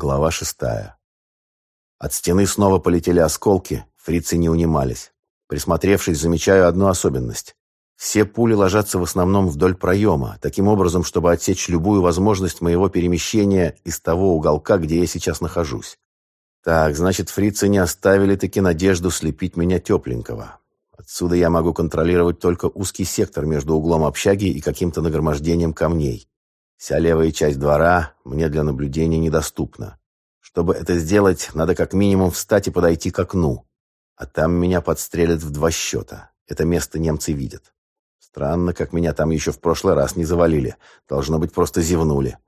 Глава шестая. От стены снова полетели осколки, фрицы не унимались. Присмотревшись, замечаю одну особенность. Все пули ложатся в основном вдоль проема, таким образом, чтобы отсечь любую возможность моего перемещения из того уголка, где я сейчас нахожусь. Так, значит, фрицы не оставили таки надежду слепить меня тепленького. Отсюда я могу контролировать только узкий сектор между углом общаги и каким-то нагромождением камней. Вся левая часть двора мне для наблюдения недоступна. Чтобы это сделать, надо как минимум встать и подойти к окну. А там меня подстрелят в два счета. Это место немцы видят. Странно, как меня там еще в прошлый раз не завалили. Должно быть, просто зевнули.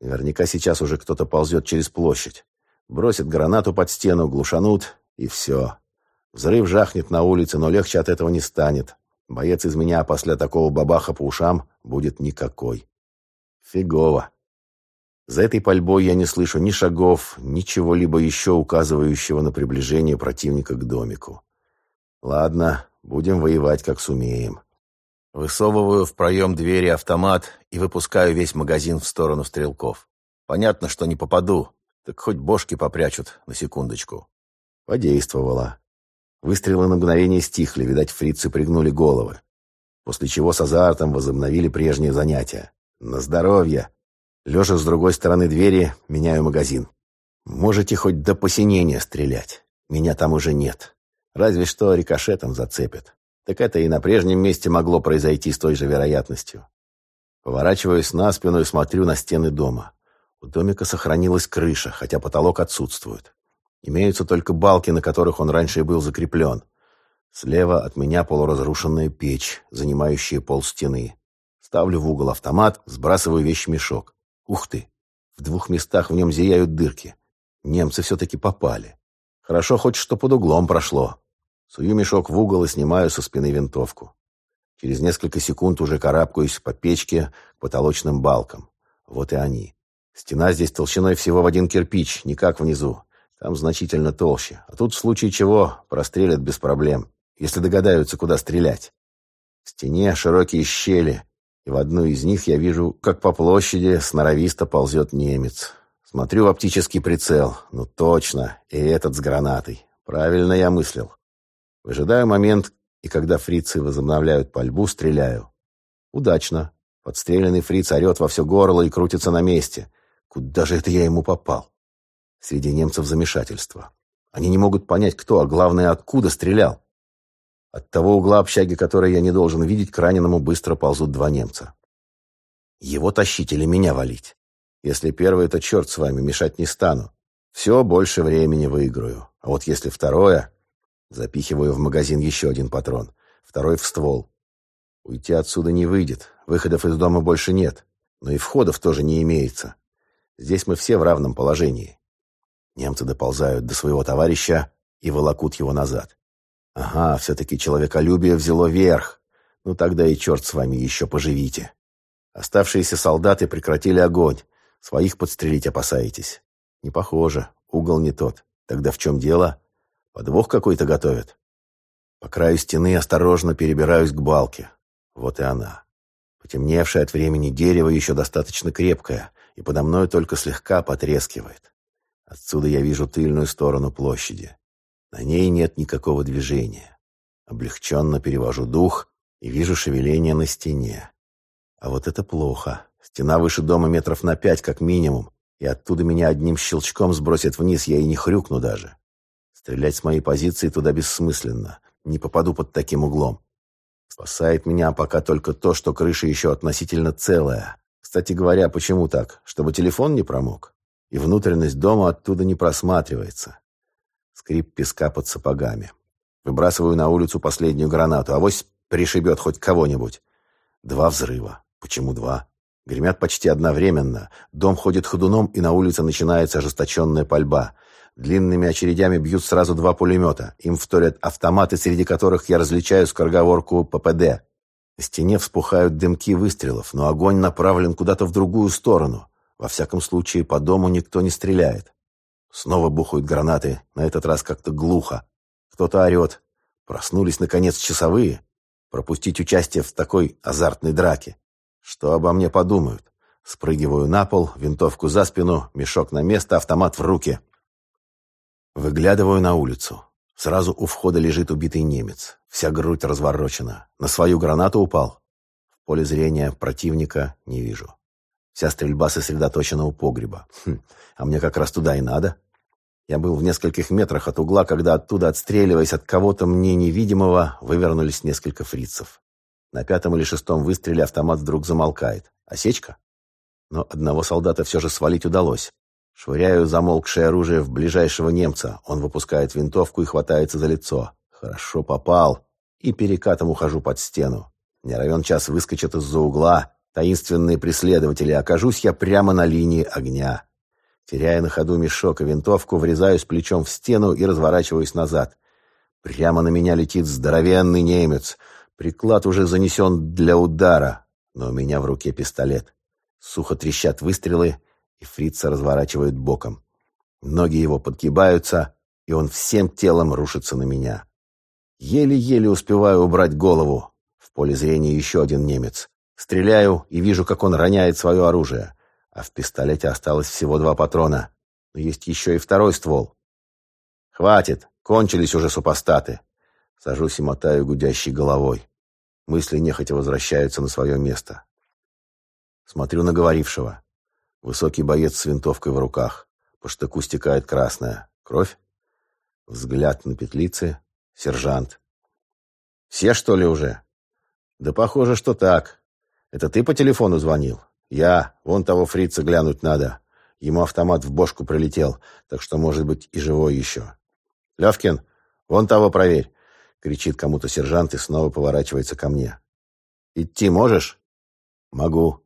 Наверняка сейчас уже кто-то ползет через площадь. Бросит гранату под стену, глушанут, и все. Взрыв жахнет на улице, но легче от этого не станет. Боец из меня после такого бабаха по ушам будет никакой. Фигово. За этой пальбой я не слышу ни шагов, ничего либо еще указывающего на приближение противника к домику. Ладно, будем воевать как сумеем. Высовываю в проем двери автомат и выпускаю весь магазин в сторону стрелков. Понятно, что не попаду, так хоть бошки попрячут на секундочку. Подействовало. Выстрелы на мгновение стихли, видать, фрицы пригнули головы. После чего с азартом возобновили прежние занятия. «На здоровье!» Лежа с другой стороны двери, меняю магазин. «Можете хоть до посинения стрелять. Меня там уже нет. Разве что рикошетом зацепят. Так это и на прежнем месте могло произойти с той же вероятностью. Поворачиваюсь на спину и смотрю на стены дома. У домика сохранилась крыша, хотя потолок отсутствует. Имеются только балки, на которых он раньше и был закреплен. Слева от меня полуразрушенная печь, занимающая пол стены. Ставлю в угол автомат, сбрасываю вещмешок. Ух ты! В двух местах в нем зияют дырки. Немцы все-таки попали. Хорошо хоть что под углом прошло. Сую мешок в угол и снимаю со спины винтовку. Через несколько секунд уже карабкаюсь по печке к потолочным балкам. Вот и они. Стена здесь толщиной всего в один кирпич, не как внизу. Там значительно толще. А тут в случае чего прострелят без проблем, если догадаются, куда стрелять. В стене широкие щели, и в одну из них я вижу, как по площади сноровисто ползет немец. Смотрю в оптический прицел. Ну точно, и этот с гранатой. Правильно я мыслил. Выжидаю момент, и когда фрицы возобновляют пальбу, стреляю. Удачно. Подстреленный фриц орет во все горло и крутится на месте. Куда же это я ему попал? Среди немцев замешательство. Они не могут понять, кто, а главное, откуда стрелял. От того угла общаги, который я не должен видеть, к раненому быстро ползут два немца. Его тащить или меня валить? Если первый, то черт с вами, мешать не стану. Все, больше времени выиграю. А вот если второе... Запихиваю в магазин еще один патрон. Второй в ствол. Уйти отсюда не выйдет. Выходов из дома больше нет. Но и входов тоже не имеется. Здесь мы все в равном положении. Немцы доползают до своего товарища и волокут его назад. Ага, все-таки человеколюбие взяло верх. Ну тогда и черт с вами, еще поживите. Оставшиеся солдаты прекратили огонь. Своих подстрелить опасаетесь. Не похоже, угол не тот. Тогда в чем дело? Подвох какой-то готовят. По краю стены осторожно перебираюсь к балке. Вот и она. Потемневшее от времени дерево еще достаточно крепкое, и подо мной только слегка потрескивает. Отсюда я вижу тыльную сторону площади. На ней нет никакого движения. Облегченно перевожу дух и вижу шевеление на стене. А вот это плохо. Стена выше дома метров на пять, как минимум, и оттуда меня одним щелчком сбросит вниз, я и не хрюкну даже. Стрелять с моей позиции туда бессмысленно. Не попаду под таким углом. Спасает меня пока только то, что крыша еще относительно целая. Кстати говоря, почему так? Чтобы телефон не промок? И внутренность дома оттуда не просматривается. Скрип песка под сапогами. Выбрасываю на улицу последнюю гранату. Авось пришибет хоть кого-нибудь. Два взрыва. Почему два? Гремят почти одновременно. Дом ходит ходуном, и на улице начинается ожесточенная пальба. Длинными очередями бьют сразу два пулемета. Им вторят автоматы, среди которых я различаю скороговорку ППД. На стене вспухают дымки выстрелов, но огонь направлен куда-то в другую сторону. Во всяком случае, по дому никто не стреляет. Снова бухают гранаты, на этот раз как-то глухо. Кто-то орет. Проснулись, наконец, часовые. Пропустить участие в такой азартной драке. Что обо мне подумают? Спрыгиваю на пол, винтовку за спину, мешок на место, автомат в руки. Выглядываю на улицу. Сразу у входа лежит убитый немец. Вся грудь разворочена. На свою гранату упал. В поле зрения противника не вижу. Вся стрельба сосредоточена у погреба. Хм, а мне как раз туда и надо. Я был в нескольких метрах от угла, когда оттуда, отстреливаясь от кого-то мне невидимого, вывернулись несколько фрицев. На пятом или шестом выстреле автомат вдруг замолкает. Осечка? Но одного солдата все же свалить удалось. Швыряю замолкшее оружие в ближайшего немца. Он выпускает винтовку и хватается за лицо. Хорошо попал. И перекатом ухожу под стену. Не равен час выскочит из-за угла. Таинственные преследователи. Окажусь я прямо на линии огня. Теряя на ходу мешок и винтовку, врезаюсь плечом в стену и разворачиваюсь назад. Прямо на меня летит здоровенный немец. Приклад уже занесен для удара, но у меня в руке пистолет. Сухо трещат выстрелы, и фрица разворачивает боком. Ноги его подгибаются, и он всем телом рушится на меня. Еле-еле успеваю убрать голову. В поле зрения еще один немец. Стреляю и вижу, как он роняет свое оружие. А в пистолете осталось всего два патрона. Но есть еще и второй ствол. «Хватит! Кончились уже супостаты!» Сажусь и мотаю гудящей головой. Мысли нехотя возвращаются на свое место. Смотрю на говорившего. Высокий боец с винтовкой в руках. По штыку стекает красная. Кровь? Взгляд на петлицы. Сержант. «Все, что ли, уже?» «Да похоже, что так. Это ты по телефону звонил?» «Я. Вон того фрица глянуть надо. Ему автомат в бошку пролетел, так что, может быть, и живой еще». «Левкин, вон того проверь», — кричит кому-то сержант и снова поворачивается ко мне. «Идти можешь?» «Могу».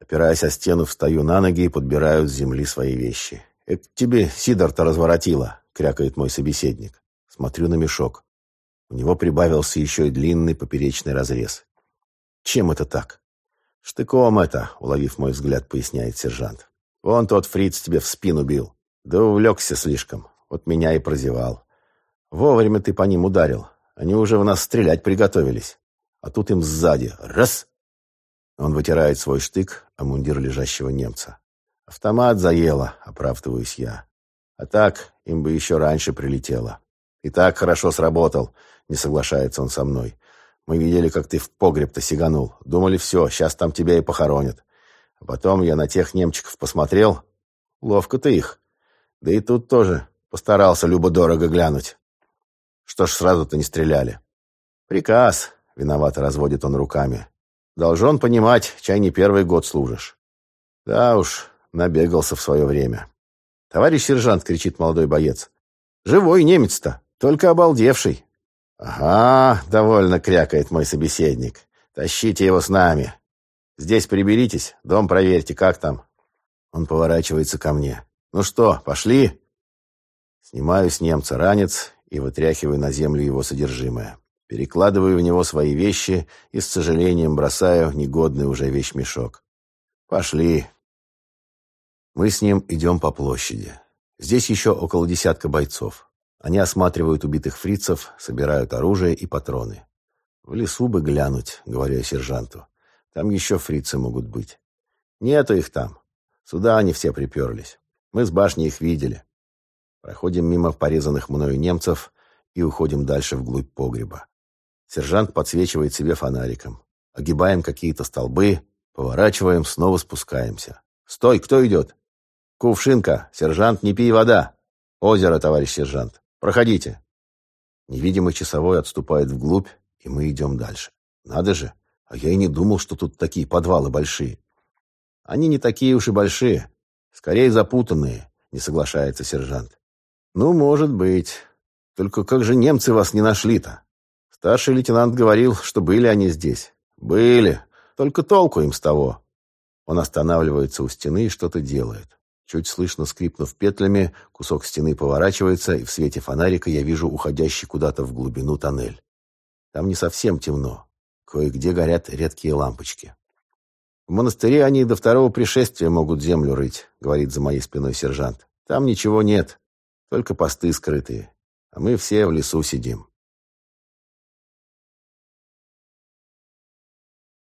Опираясь о стену, встаю на ноги и подбираю с земли свои вещи. «Это тебе Сидор-то разворотило», — крякает мой собеседник. Смотрю на мешок. У него прибавился еще и длинный поперечный разрез. Чем это так? «Штыком это», — уловив мой взгляд, поясняет сержант. «Вон тот фриц тебе в спину бил. Да увлекся слишком. Вот меня и прозевал. Вовремя ты по ним ударил. Они уже в нас стрелять приготовились. А тут им сзади. Раз!» Он вытирает свой штык о мундир лежащего немца. «Автомат заело», — оправдываюсь я. «А так, им бы еще раньше прилетело». «И так хорошо сработал», — не соглашается он со мной. Мы видели, как ты в погреб-то сиганул. Думали, все, сейчас там тебя и похоронят. А потом я на тех немчиков посмотрел. Ловко ты их. Да и тут тоже постарался любо-дорого глянуть. Что ж сразу-то не стреляли? Приказ. Виновато разводит он руками. Должен понимать, чай не первый год служишь. Да уж, набегался в свое время. Товарищ сержант, кричит молодой боец. Живой немец-то, только обалдевший. «Ага», — довольно крякает мой собеседник. «Тащите его с нами. Здесь приберитесь, дом проверьте, как там». Он поворачивается ко мне. «Ну что, пошли?» Снимаю с немца ранец и вытряхиваю на землю его содержимое. Перекладываю в него свои вещи и с сожалением бросаю негодный уже вещмешок. «Пошли». Мы с ним идем по площади. Здесь еще около десятка бойцов. Они осматривают убитых фрицев, собирают оружие и патроны. «В лесу бы глянуть», — говорю я сержанту. «Там еще фрицы могут быть». «Нету их там. Сюда они все приперлись. Мы с башни их видели». Проходим мимо порезанных мною немцев и уходим дальше вглубь погреба. Сержант подсвечивает себе фонариком. Огибаем какие-то столбы, поворачиваем, снова спускаемся. «Стой! Кто идет?» «Кувшинка! Сержант, не пей вода!» «Озеро, товарищ сержант!» Проходите. Невидимый часовой отступает вглубь, и мы идем дальше. Надо же, а я и не думал, что тут такие подвалы большие. Они не такие уж и большие, скорее запутанные, не соглашается сержант. Ну, может быть. Только как же немцы вас не нашли-то? Старший лейтенант говорил, что были они здесь. Были, только толку им с того. Он останавливается у стены и что-то делает. Чуть слышно скрипнув петлями, кусок стены поворачивается, и в свете фонарика я вижу уходящий куда-то в глубину тоннель. Там не совсем темно. Кое-где горят редкие лампочки. «В монастыре они до второго пришествия могут землю рыть», — говорит за моей спиной сержант. «Там ничего нет, только посты скрытые, а мы все в лесу сидим».